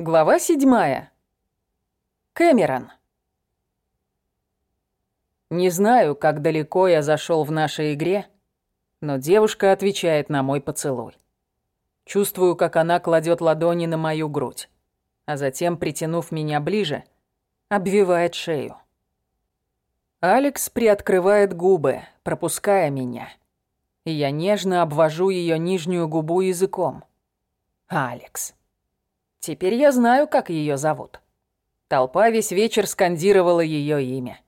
Глава седьмая. Кэмерон. Не знаю, как далеко я зашел в нашей игре, но девушка отвечает на мой поцелуй. Чувствую, как она кладет ладони на мою грудь, а затем, притянув меня ближе, обвивает шею. Алекс приоткрывает губы, пропуская меня, и я нежно обвожу ее нижнюю губу языком. Алекс. Теперь я знаю, как ее зовут. Толпа весь вечер скандировала ее имя.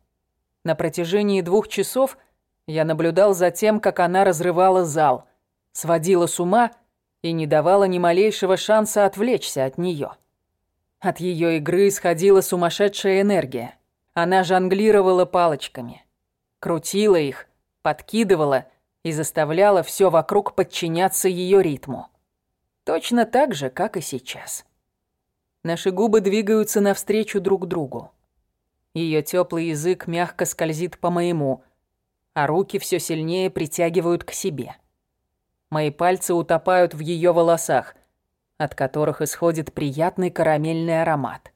На протяжении двух часов я наблюдал за тем, как она разрывала зал, сводила с ума и не давала ни малейшего шанса отвлечься от нее. От ее игры исходила сумасшедшая энергия. Она жонглировала палочками, крутила их, подкидывала и заставляла все вокруг подчиняться ее ритму. Точно так же, как и сейчас. Наши губы двигаются навстречу друг другу. Ее теплый язык мягко скользит по моему, а руки все сильнее притягивают к себе. Мои пальцы утопают в ее волосах, от которых исходит приятный карамельный аромат.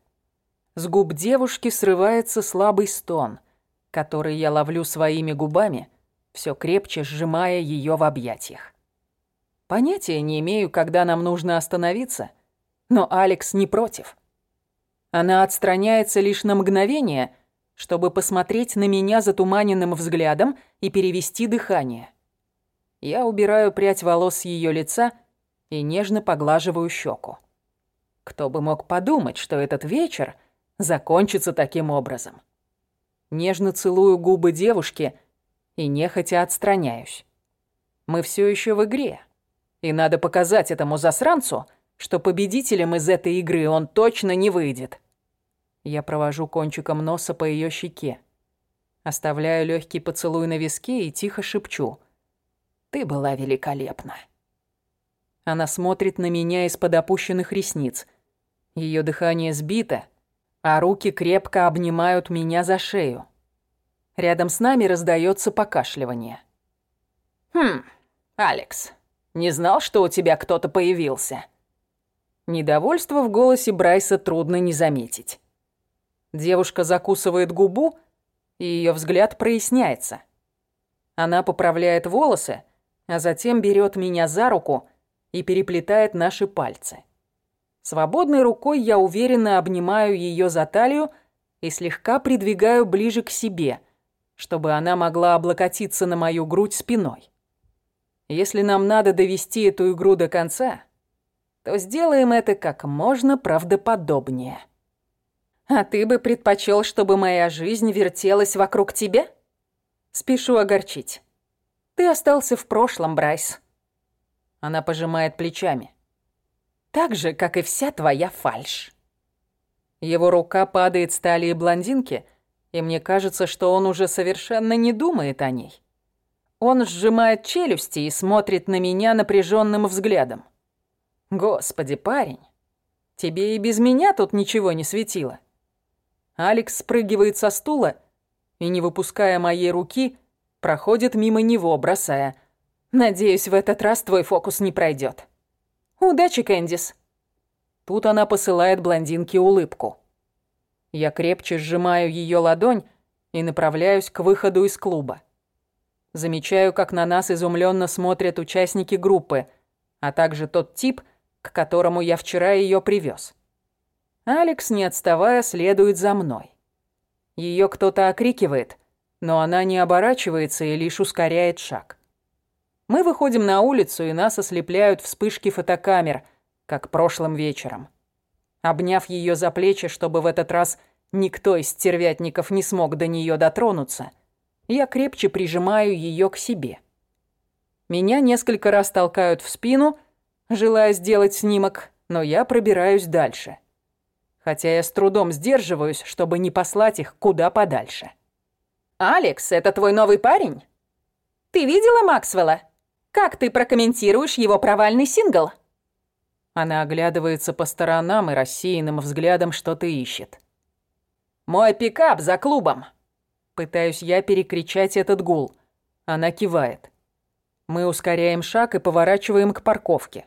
С губ девушки срывается слабый стон, который я ловлю своими губами, все крепче сжимая ее в объятиях. Понятия не имею, когда нам нужно остановиться — но Алекс не против. Она отстраняется лишь на мгновение, чтобы посмотреть на меня затуманенным взглядом и перевести дыхание. Я убираю прядь волос с ее лица и нежно поглаживаю щеку. Кто бы мог подумать, что этот вечер закончится таким образом. Нежно целую губы девушки и нехотя отстраняюсь. Мы все еще в игре, и надо показать этому засранцу, что победителем из этой игры он точно не выйдет. Я провожу кончиком носа по ее щеке. Оставляю легкий поцелуй на виске и тихо шепчу. «Ты была великолепна». Она смотрит на меня из-под опущенных ресниц. Ее дыхание сбито, а руки крепко обнимают меня за шею. Рядом с нами раздается покашливание. «Хм, Алекс, не знал, что у тебя кто-то появился?» Недовольство в голосе Брайса трудно не заметить. Девушка закусывает губу, и ее взгляд проясняется. Она поправляет волосы, а затем берет меня за руку и переплетает наши пальцы. Свободной рукой я уверенно обнимаю ее за талию и слегка придвигаю ближе к себе, чтобы она могла облокотиться на мою грудь спиной. Если нам надо довести эту игру до конца, то сделаем это как можно правдоподобнее. А ты бы предпочел, чтобы моя жизнь вертелась вокруг тебя? Спешу огорчить. Ты остался в прошлом, Брайс. Она пожимает плечами. Так же, как и вся твоя фальшь. Его рука падает с талии блондинки, и мне кажется, что он уже совершенно не думает о ней. Он сжимает челюсти и смотрит на меня напряженным взглядом. Господи, парень, тебе и без меня тут ничего не светило. Алекс спрыгивает со стула и, не выпуская моей руки, проходит мимо него, бросая. Надеюсь, в этот раз твой фокус не пройдет. Удачи, Кэндис. Тут она посылает блондинке улыбку. Я крепче сжимаю ее ладонь и направляюсь к выходу из клуба. Замечаю, как на нас изумленно смотрят участники группы, а также тот тип, к которому я вчера ее привез. Алекс, не отставая, следует за мной. Ее кто-то окрикивает, но она не оборачивается и лишь ускоряет шаг. Мы выходим на улицу, и нас ослепляют вспышки фотокамер, как прошлым вечером. Обняв ее за плечи, чтобы в этот раз никто из стервятников не смог до нее дотронуться, я крепче прижимаю ее к себе. Меня несколько раз толкают в спину, желая сделать снимок, но я пробираюсь дальше. Хотя я с трудом сдерживаюсь, чтобы не послать их куда подальше. «Алекс, это твой новый парень? Ты видела Максвелла? Как ты прокомментируешь его провальный сингл?» Она оглядывается по сторонам и рассеянным взглядом что-то ищет. «Мой пикап за клубом!» Пытаюсь я перекричать этот гул. Она кивает. Мы ускоряем шаг и поворачиваем к парковке.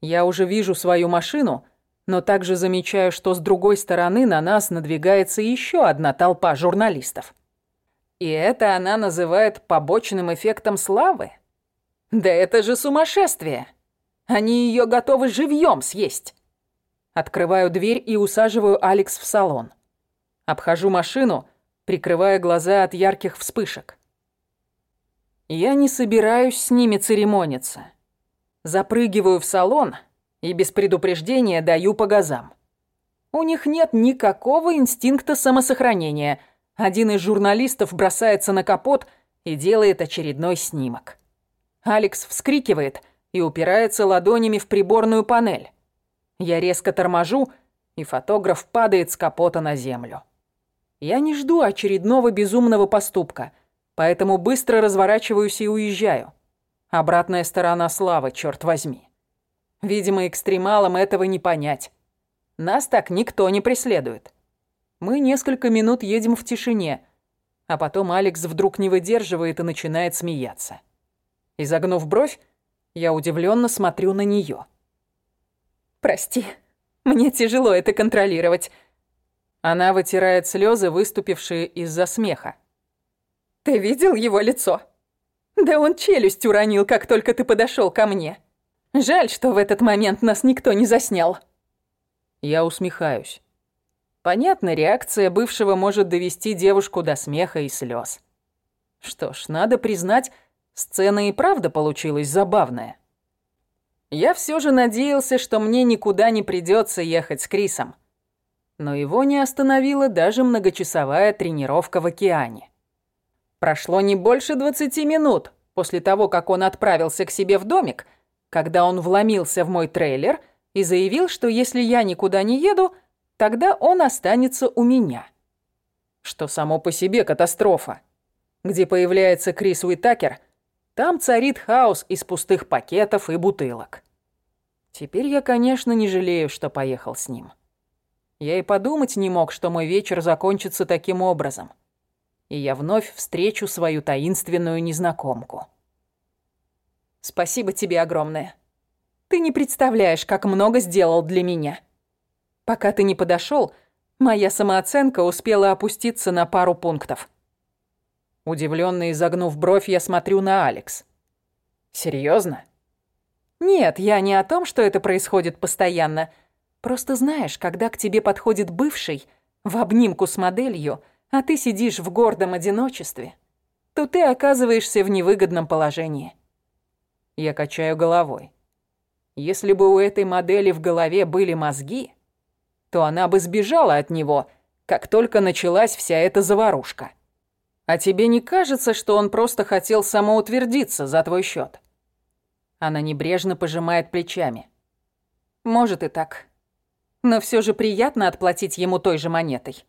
Я уже вижу свою машину, но также замечаю, что с другой стороны на нас надвигается еще одна толпа журналистов. И это она называет побочным эффектом славы? Да это же сумасшествие! Они ее готовы живьем съесть. Открываю дверь и усаживаю Алекс в салон. Обхожу машину, прикрывая глаза от ярких вспышек. Я не собираюсь с ними церемониться. Запрыгиваю в салон и без предупреждения даю по газам. У них нет никакого инстинкта самосохранения. Один из журналистов бросается на капот и делает очередной снимок. Алекс вскрикивает и упирается ладонями в приборную панель. Я резко торможу, и фотограф падает с капота на землю. Я не жду очередного безумного поступка, поэтому быстро разворачиваюсь и уезжаю. Обратная сторона славы, черт возьми. Видимо, экстремалам этого не понять. Нас так никто не преследует. Мы несколько минут едем в тишине, а потом Алекс вдруг не выдерживает и начинает смеяться. Изогнув бровь, я удивленно смотрю на нее. «Прости, мне тяжело это контролировать». Она вытирает слезы, выступившие из-за смеха. «Ты видел его лицо? Да он челюсть уронил, как только ты подошел ко мне. Жаль, что в этот момент нас никто не заснял». Я усмехаюсь. Понятно, реакция бывшего может довести девушку до смеха и слез. Что ж, надо признать, Сцена и правда получилась забавная. Я все же надеялся, что мне никуда не придется ехать с Крисом. Но его не остановила даже многочасовая тренировка в океане. Прошло не больше 20 минут после того, как он отправился к себе в домик, когда он вломился в мой трейлер и заявил, что если я никуда не еду, тогда он останется у меня. Что само по себе катастрофа. Где появляется Крис Уитакер – там царит хаос из пустых пакетов и бутылок. Теперь я, конечно, не жалею, что поехал с ним. Я и подумать не мог, что мой вечер закончится таким образом. И я вновь встречу свою таинственную незнакомку. Спасибо тебе огромное. Ты не представляешь, как много сделал для меня. Пока ты не подошел, моя самооценка успела опуститься на пару пунктов. Удивленно изогнув бровь, я смотрю на Алекс. Серьезно? Нет, я не о том, что это происходит постоянно. Просто знаешь, когда к тебе подходит бывший в обнимку с моделью, а ты сидишь в гордом одиночестве, то ты оказываешься в невыгодном положении. Я качаю головой. Если бы у этой модели в голове были мозги, то она бы сбежала от него, как только началась вся эта заварушка. А тебе не кажется, что он просто хотел самоутвердиться за твой счет? Она небрежно пожимает плечами. Может и так. Но все же приятно отплатить ему той же монетой.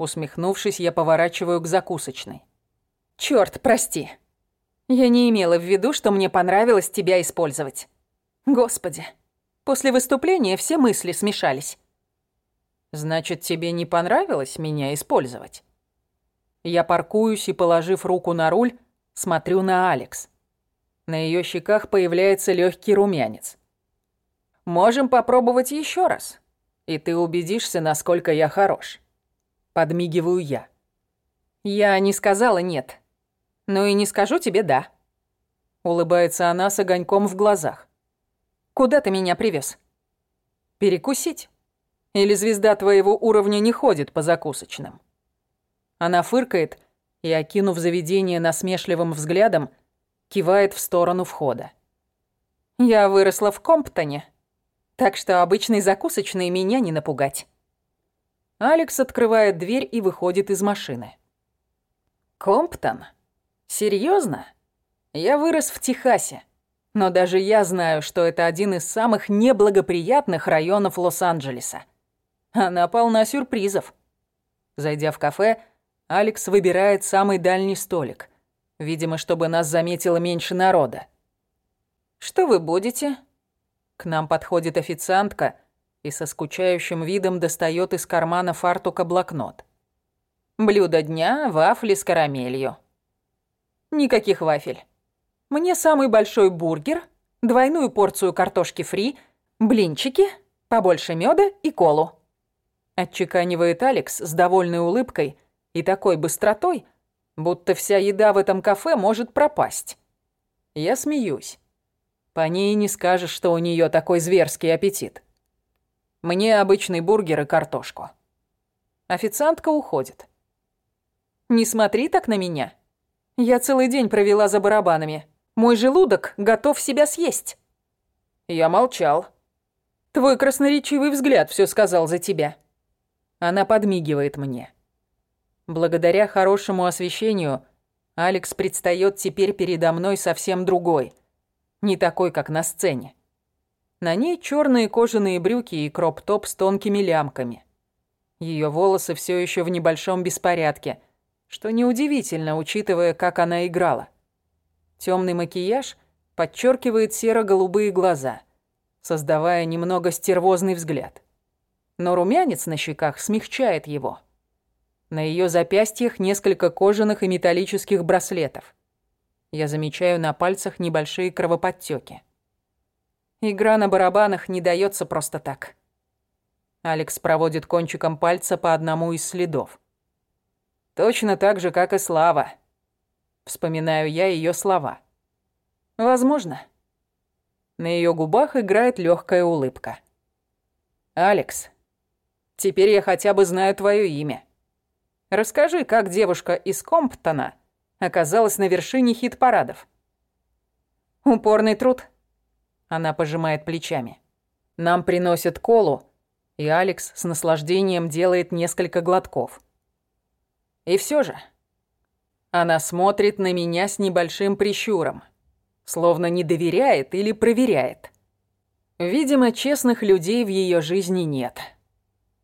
Усмехнувшись, я поворачиваю к закусочной. Черт, прости. Я не имела в виду, что мне понравилось тебя использовать. Господи, после выступления все мысли смешались. Значит, тебе не понравилось меня использовать? Я паркуюсь и, положив руку на руль, смотрю на Алекс. На ее щеках появляется легкий румянец. «Можем попробовать еще раз, и ты убедишься, насколько я хорош». Подмигиваю я. «Я не сказала «нет», но и не скажу тебе «да». Улыбается она с огоньком в глазах. «Куда ты меня привез? «Перекусить? Или звезда твоего уровня не ходит по закусочным?» Она фыркает и, окинув заведение насмешливым взглядом, кивает в сторону входа. «Я выросла в Комптоне, так что обычной закусочной меня не напугать». Алекс открывает дверь и выходит из машины. «Комптон? Серьезно? Я вырос в Техасе, но даже я знаю, что это один из самых неблагоприятных районов Лос-Анджелеса. Она полна сюрпризов». Зайдя в кафе, Алекс выбирает самый дальний столик, видимо, чтобы нас заметило меньше народа. «Что вы будете?» К нам подходит официантка и со скучающим видом достает из кармана фартука блокнот. «Блюдо дня – вафли с карамелью». «Никаких вафель. Мне самый большой бургер, двойную порцию картошки фри, блинчики Побольше меда и колу. Отчеканивает Алекс с довольной улыбкой и такой быстротой, будто вся еда в этом кафе может пропасть. Я смеюсь. По ней не скажешь, что у нее такой зверский аппетит. Мне обычный бургер и картошку. Официантка уходит. «Не смотри так на меня. Я целый день провела за барабанами. Мой желудок готов себя съесть». Я молчал. «Твой красноречивый взгляд все сказал за тебя». Она подмигивает мне. Благодаря хорошему освещению Алекс предстает теперь передо мной совсем другой. Не такой, как на сцене. На ней черные кожаные брюки и кроп-топ с тонкими лямками. Ее волосы все еще в небольшом беспорядке, что неудивительно, учитывая, как она играла. Темный макияж подчеркивает серо-голубые глаза, создавая немного стервозный взгляд. Но румянец на щеках смягчает его. На ее запястьях несколько кожаных и металлических браслетов. Я замечаю на пальцах небольшие кровоподтеки. Игра на барабанах не дается просто так. Алекс проводит кончиком пальца по одному из следов. Точно так же, как и Слава. Вспоминаю я ее слова. Возможно. На ее губах играет легкая улыбка. Алекс, теперь я хотя бы знаю твое имя. Расскажи, как девушка из Комптона оказалась на вершине хит-парадов. Упорный труд. Она пожимает плечами. Нам приносят колу, и Алекс с наслаждением делает несколько глотков. И все же она смотрит на меня с небольшим прищуром, словно не доверяет или проверяет. Видимо, честных людей в ее жизни нет,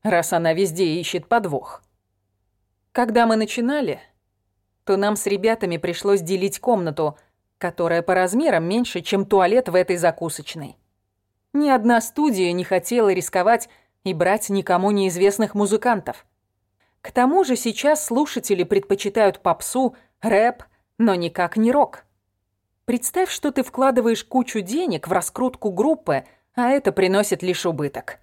раз она везде ищет подвох. Когда мы начинали, то нам с ребятами пришлось делить комнату, которая по размерам меньше, чем туалет в этой закусочной. Ни одна студия не хотела рисковать и брать никому неизвестных музыкантов. К тому же сейчас слушатели предпочитают попсу, рэп, но никак не рок. Представь, что ты вкладываешь кучу денег в раскрутку группы, а это приносит лишь убыток.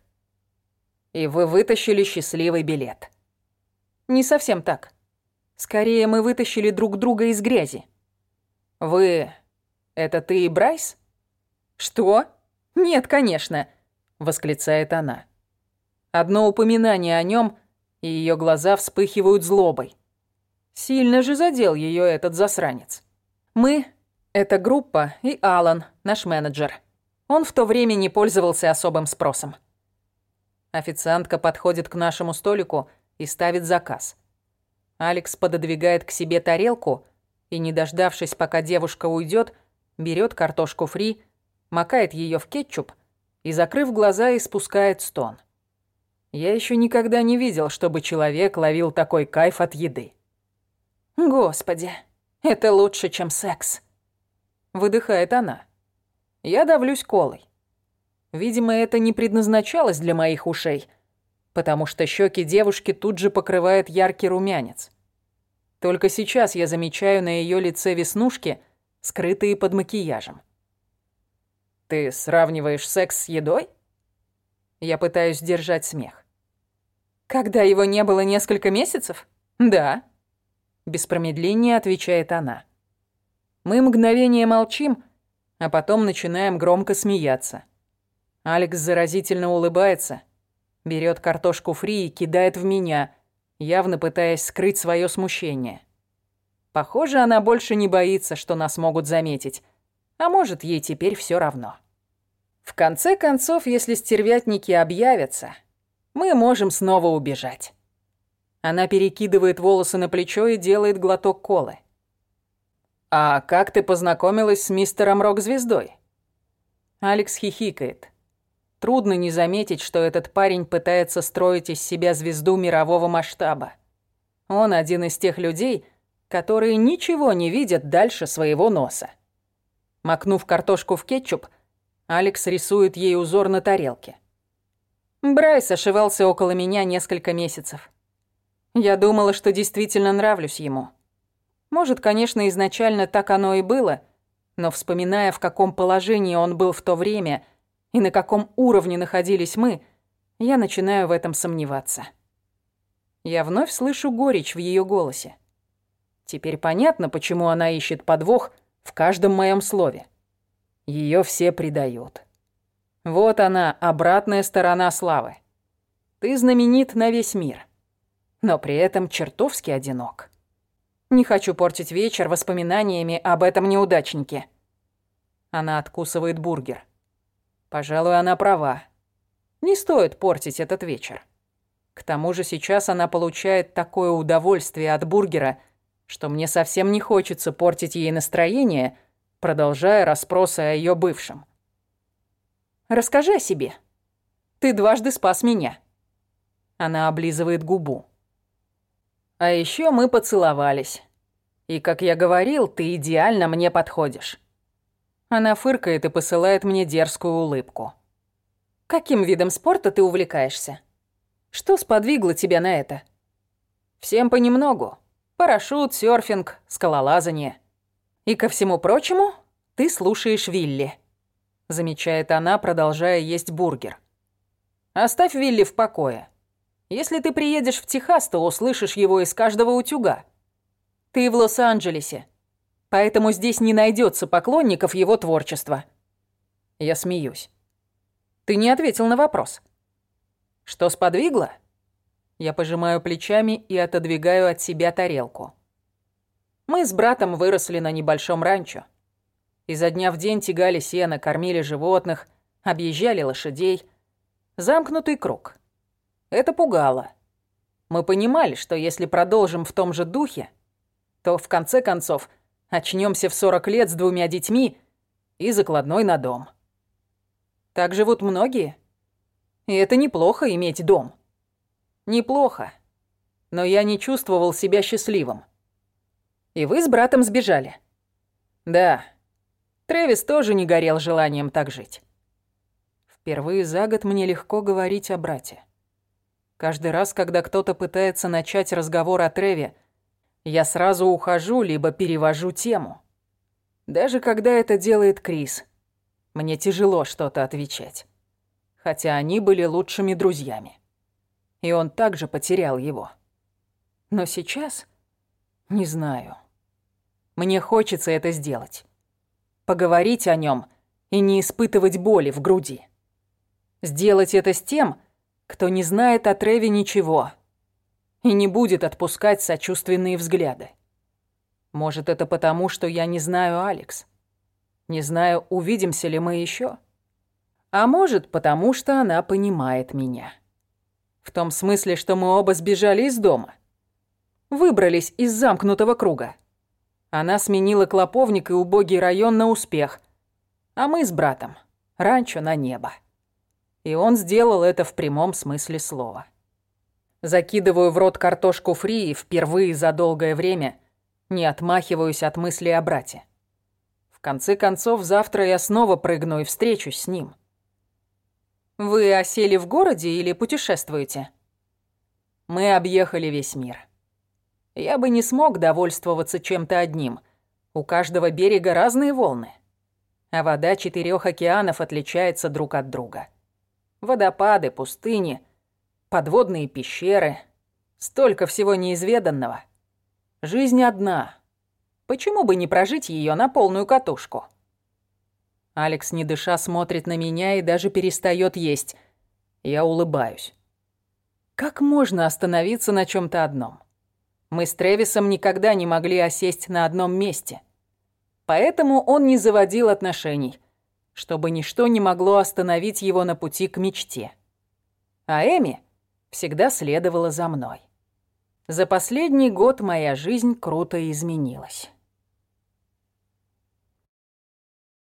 И вы вытащили счастливый билет. Не совсем так. Скорее, мы вытащили друг друга из грязи. Вы... Это ты и Брайс? Что? Нет, конечно, восклицает она. Одно упоминание о нем, и ее глаза вспыхивают злобой. Сильно же задел ее этот засранец. Мы — это группа и Алан, наш менеджер. Он в то время не пользовался особым спросом. Официантка подходит к нашему столику и ставит заказ. Алекс пододвигает к себе тарелку и, не дождавшись, пока девушка уйдет, берет картошку фри, макает ее в кетчуп и, закрыв глаза, испускает стон. Я еще никогда не видел, чтобы человек ловил такой кайф от еды. Господи, это лучше, чем секс. Выдыхает она. Я давлюсь колой. Видимо, это не предназначалось для моих ушей, потому что щеки девушки тут же покрывает яркий румянец. Только сейчас я замечаю на ее лице веснушки, скрытые под макияжем. Ты сравниваешь секс с едой? Я пытаюсь сдержать смех. Когда его не было несколько месяцев? Да. Без промедления отвечает она. Мы мгновение молчим, а потом начинаем громко смеяться. Алекс заразительно улыбается, берет картошку фри и кидает в меня, явно пытаясь скрыть свое смущение. Похоже, она больше не боится, что нас могут заметить, а может, ей теперь все равно. В конце концов, если стервятники объявятся, мы можем снова убежать. Она перекидывает волосы на плечо и делает глоток колы. «А как ты познакомилась с мистером Рок-звездой?» Алекс хихикает. Трудно не заметить, что этот парень пытается строить из себя звезду мирового масштаба. Он один из тех людей, которые ничего не видят дальше своего носа. Макнув картошку в кетчуп, Алекс рисует ей узор на тарелке. Брайс ошивался около меня несколько месяцев. Я думала, что действительно нравлюсь ему. Может, конечно, изначально так оно и было, но вспоминая, в каком положении он был в то время и на каком уровне находились мы, Я начинаю в этом сомневаться. Я вновь слышу горечь в ее голосе. Теперь понятно, почему она ищет подвох в каждом моем слове. Ее все предают. Вот она, обратная сторона славы. Ты знаменит на весь мир, но при этом чертовски одинок. Не хочу портить вечер воспоминаниями об этом неудачнике. Она откусывает бургер. Пожалуй, она права. Не стоит портить этот вечер. К тому же сейчас она получает такое удовольствие от бургера, что мне совсем не хочется портить ей настроение, продолжая расспросы о ее бывшем. «Расскажи о себе. Ты дважды спас меня». Она облизывает губу. «А еще мы поцеловались. И, как я говорил, ты идеально мне подходишь». Она фыркает и посылает мне дерзкую улыбку. «Каким видом спорта ты увлекаешься?» Что сподвигло тебя на это? Всем понемногу. Парашют, серфинг, скалолазание. И ко всему прочему, ты слушаешь Вилли. Замечает она, продолжая есть бургер. Оставь Вилли в покое. Если ты приедешь в Техас, то услышишь его из каждого утюга. Ты в Лос-Анджелесе, поэтому здесь не найдется поклонников его творчества. Я смеюсь. Ты не ответил на вопрос. Что сподвигло? Я пожимаю плечами и отодвигаю от себя тарелку. Мы с братом выросли на небольшом ранчо. Изо дня в день тягали сено, кормили животных, объезжали лошадей. Замкнутый круг. Это пугало. Мы понимали, что если продолжим в том же духе, то в конце концов очнемся в 40 лет с двумя детьми и закладной на дом. Так живут многие. И это неплохо иметь дом. Неплохо. Но я не чувствовал себя счастливым. И вы с братом сбежали. Да. Трэвис тоже не горел желанием так жить. Впервые за год мне легко говорить о брате. Каждый раз, когда кто-то пытается начать разговор о Треве, я сразу ухожу, либо перевожу тему. Даже когда это делает Крис, мне тяжело что-то отвечать хотя они были лучшими друзьями. И он также потерял его. Но сейчас... Не знаю. Мне хочется это сделать. Поговорить о нем и не испытывать боли в груди. Сделать это с тем, кто не знает о Треве ничего и не будет отпускать сочувственные взгляды. Может, это потому, что я не знаю Алекс. Не знаю, увидимся ли мы еще. А может, потому что она понимает меня. В том смысле, что мы оба сбежали из дома. Выбрались из замкнутого круга. Она сменила клоповник и убогий район на успех, а мы с братом — ранчо на небо. И он сделал это в прямом смысле слова. Закидываю в рот картошку фри и впервые за долгое время не отмахиваюсь от мысли о брате. В конце концов, завтра я снова прыгну и встречусь с ним — вы осели в городе или путешествуете? Мы объехали весь мир. Я бы не смог довольствоваться чем-то одним. У каждого берега разные волны. А вода четырех океанов отличается друг от друга. Водопады, пустыни, подводные пещеры. Столько всего неизведанного. Жизнь одна. Почему бы не прожить ее на полную катушку? Алекс, не дыша, смотрит на меня и даже перестает есть. Я улыбаюсь. Как можно остановиться на чем то одном? Мы с Тревисом никогда не могли осесть на одном месте. Поэтому он не заводил отношений, чтобы ничто не могло остановить его на пути к мечте. А Эми всегда следовала за мной. За последний год моя жизнь круто изменилась.